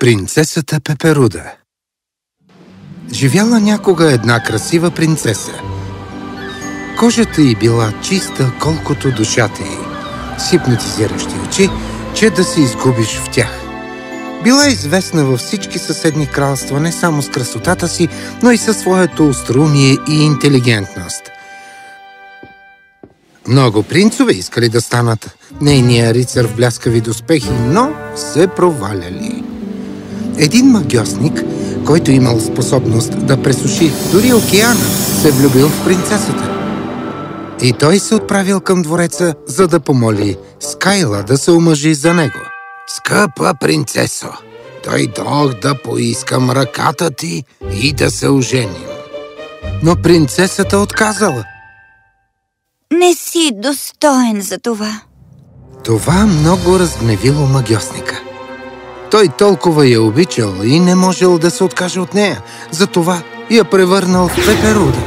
Принцесата Пеперуда Живяла някога една красива принцеса. Кожата й била чиста, колкото душата й. Сипнатизиращи очи, че да се изгубиш в тях. Била известна във всички съседни кралства не само с красотата си, но и със своето остроумие и интелигентност. Много принцове искали да станат нейния рицар в бляскави доспехи, но се проваляли. Един магиосник, който имал способност да пресуши дори океана, се влюбил в принцесата. И той се отправил към двореца, за да помоли Скайла да се омъжи за него. Скъпа принцесо, дойдох да поискам ръката ти и да се оженим. Но принцесата отказала. Не си достоен за това. Това много разгневило магиосника. Той толкова я обичал и не можел да се откаже от нея, затова я превърнал в пеперуда.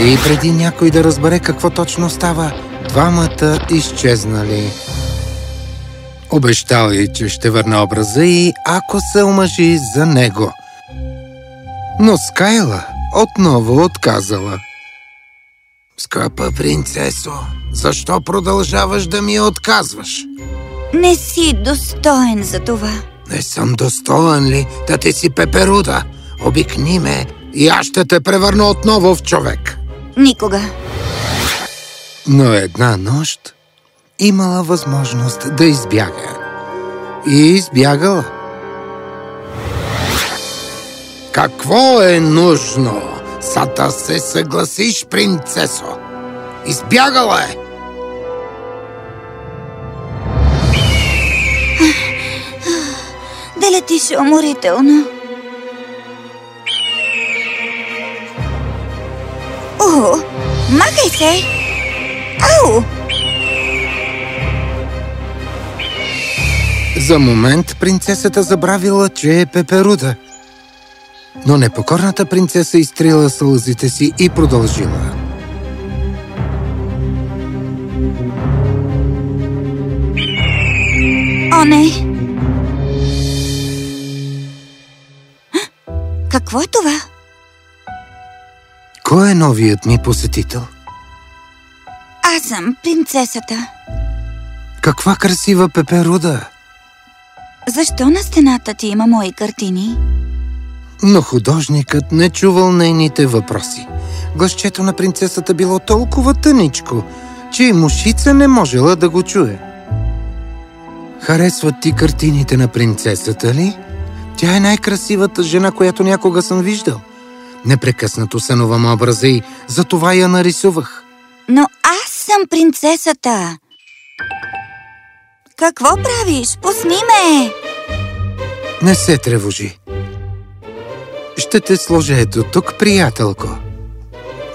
И преди някой да разбере какво точно става, двамата изчезнали. Обещал й, че ще върне образа и ако се омъжи за него. Но Скайла отново отказала. Скъпа принцесо, защо продължаваш да ми отказваш? Не си достоен за това. Не съм достоен ли да ти си пеперуда? Обикни ме и аз ще те превърна отново в човек. Никога. Но една нощ имала възможност да избяга. И избягала. Какво е нужно, за да се съгласиш, принцесо? Избягала е! Да летиш уморително. О, махай се! Ау! За момент принцесата забравила, че е пеперуда. Но непокорната принцеса изтрила сълзите си и продължила. О, не! Какво е това? Кой е новият ми посетител? Аз съм принцесата. Каква красива пеперуда! Защо на стената ти има мои картини? Но художникът не чувал нейните въпроси. Гласчето на принцесата било толкова тъничко, че и мушица не можела да го чуе. Харесват ти картините на принцесата ли? Тя е най-красивата жена, която някога съм виждал. Непрекъснато сънувам образа и затова я нарисувах. Но аз съм принцесата. Какво правиш? Пусни ме! Не се тревожи. Ще те сложа ето тук, приятелко.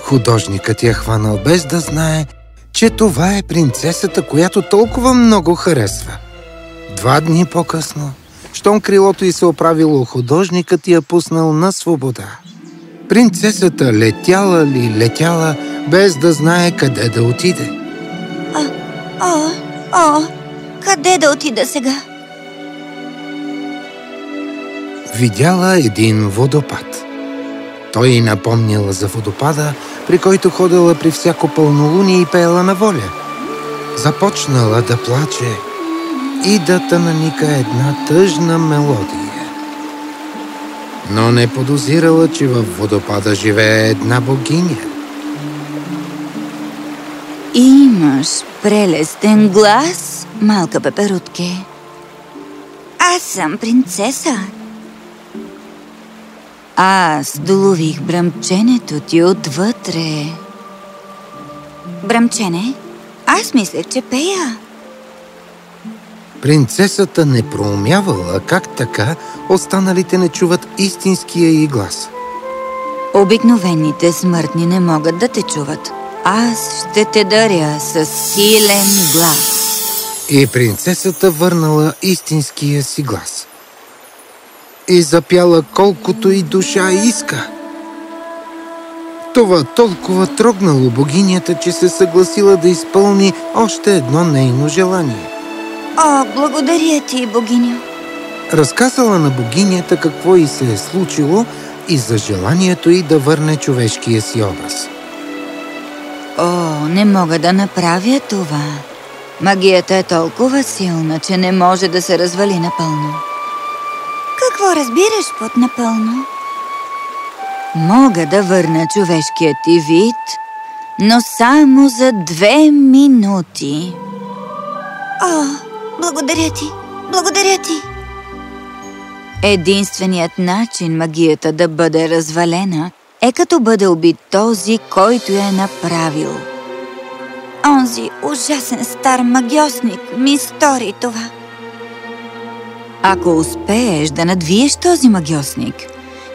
Художникът я хванал без да знае, че това е принцесата, която толкова много харесва. Два дни по-късно, щом крилото й се оправило, художникът я пуснал на свобода. Принцесата летяла ли летяла, без да знае къде да отиде. О, о, о, къде да отида сега? Видяла един водопад. Той напомнила за водопада, при който ходила при всяко пълнолуние и пеела на воля. Започнала да плаче и да тънаника една тъжна мелодия. Но не подозирала, че във водопада живее една богиня. Имаш прелестен глас, малка пеперутке. Аз съм принцеса. Аз долових бръмченето ти отвътре. Бръмчене? Аз мислех, че пея. Принцесата не проумявала как така останалите не чуват истинския й глас. Обикновените смъртни не могат да те чуват. Аз ще те даря с силен глас. И принцесата върнала истинския си глас. И запяла колкото и душа иска. Това толкова трогнало богинята, че се съгласила да изпълни още едно нейно желание. О, благодаря ти, богиня. Разказала на богинята какво и се е случило и за желанието й да върне човешкия си образ. О, не мога да направя това. Магията е толкова силна, че не може да се развали напълно. Какво разбираш под напълно? Мога да върна човешкият ти вид, но само за две минути. О, благодаря ти, благодаря ти. Единственият начин магията да бъде развалена е като бъде убит този, който я е направил. Онзи ужасен стар магиосник ми стори това. Ако успееш да надвиеш този магиосник,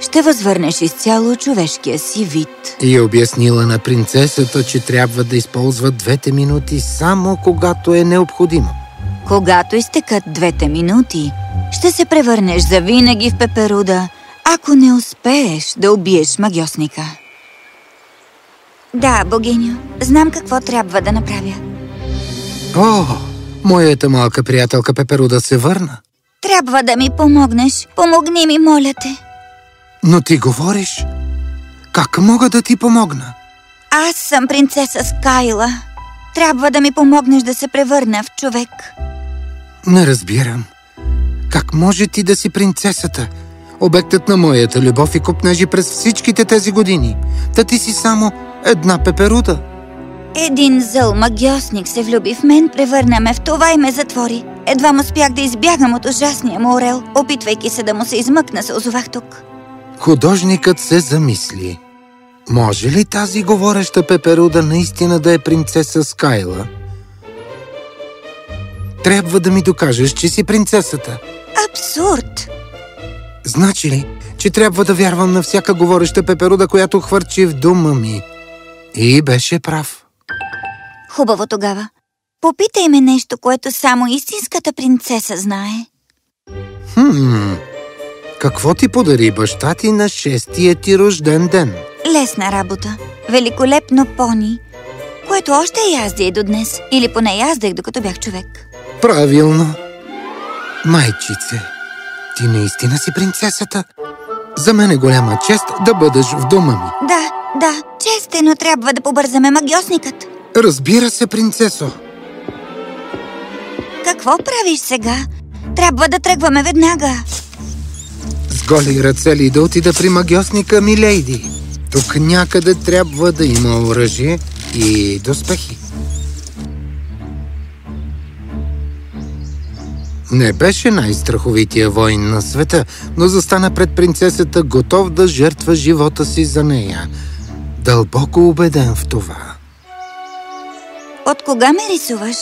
ще възвърнеш изцяло човешкия си вид. И е обяснила на принцесата, че трябва да използва двете минути само когато е необходимо. Когато изтекат двете минути, ще се превърнеш завинаги в пеперуда, ако не успееш да убиеш магиосника. Да, богиню, знам какво трябва да направя. О, моята малка приятелка Пеперуда се върна. Трябва да ми помогнеш. Помогни ми, моля те. Но ти говориш. Как мога да ти помогна? Аз съм принцеса Скайла. Трябва да ми помогнеш да се превърна в човек. Не разбирам. Как може ти да си принцесата? Обектът на моята любов и купнежи през всичките тези години. Та ти си само една пеперуда. Един зъл магиосник се влюби в мен, превърна ме в това и ме затвори. Едва му успях да избягам от ужасния му орел. Опитвайки се да му се измъкна, се озовах тук. Художникът се замисли. Може ли тази говореща пеперуда наистина да е принцеса Скайла? Трябва да ми докажеш, че си принцесата. Абсурд! Значи ли, че трябва да вярвам на всяка говореща пеперуда, която хвърчи в дома ми? И беше прав. Хубаво тогава. Попитай ме нещо, което само истинската принцеса знае. Хм, какво ти подари баща ти на шестия ти рожден ден? Лесна работа. Великолепно пони, което още язди и до днес. Или поне яздех, докато бях човек. Правилно. Майчице, ти наистина си принцесата? За мен е голяма чест да бъдеш в дома ми. Да, да, чест е, но трябва да побързаме магиосникът. Разбира се, принцесо. Какво правиш сега? Трябва да тръгваме веднага. С голи ръце ли да отида при магиосника ми, лейди? Тук някъде трябва да има оръжие и доспехи. Не беше най-страховития воин на света, но застана пред принцесата, готов да жертва живота си за нея. Дълбоко убеден в това. От кога ме рисуваш?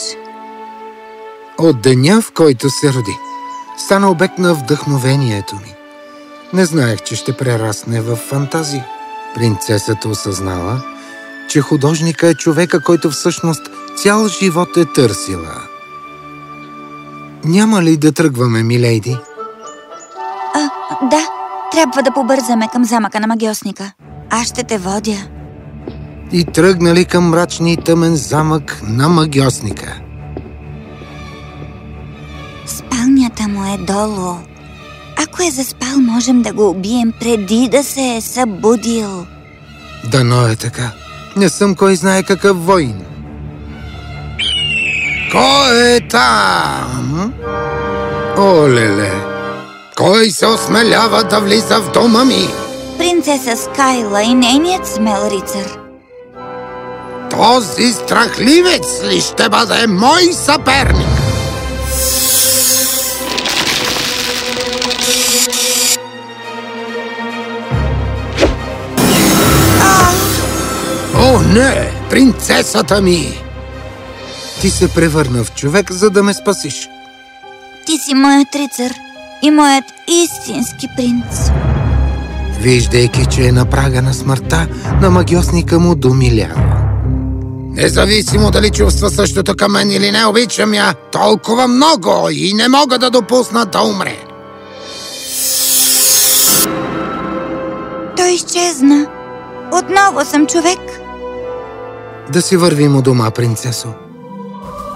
От деня, в който се роди. Стана обект на вдъхновението ми. Не знаех, че ще прерасне в фантазия. Принцесата осъзнала, че художника е човека, който всъщност цял живот е търсила. Няма ли да тръгваме, милейди? А, да, трябва да побързаме към замъка на магиосника. Аз ще те водя. И тръгнали към мрачния и тъмен замък на магиосника. Спалнята му е долу. Ако е заспал, можем да го убием преди да се е събудил. Дано е така. Не съм кой знае какъв воин. Кой е там? Олеле! Кой се осмелява да влиза в дома ми? Принцеса Скайла и нейният смел рицар. Този страхливец ли ще бъде мой съперник? О, не! Принцесата ми! Ти се превърна в човек, за да ме спасиш. Ти си моят рицар и моят истински принц. Виждайки, че е на прага на смъртта, на магиосника му домилява. Независимо дали чувства същото към мен или не, обичам я толкова много и не мога да допусна да умре. Той изчезна. Отново съм човек. Да си вървим у дома, принцесо.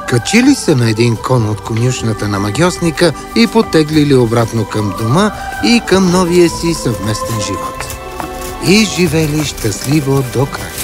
Качили се на един кон от конюшната на магиосника и потеглили обратно към дома и към новия си съвместен живот. И живели щастливо до край.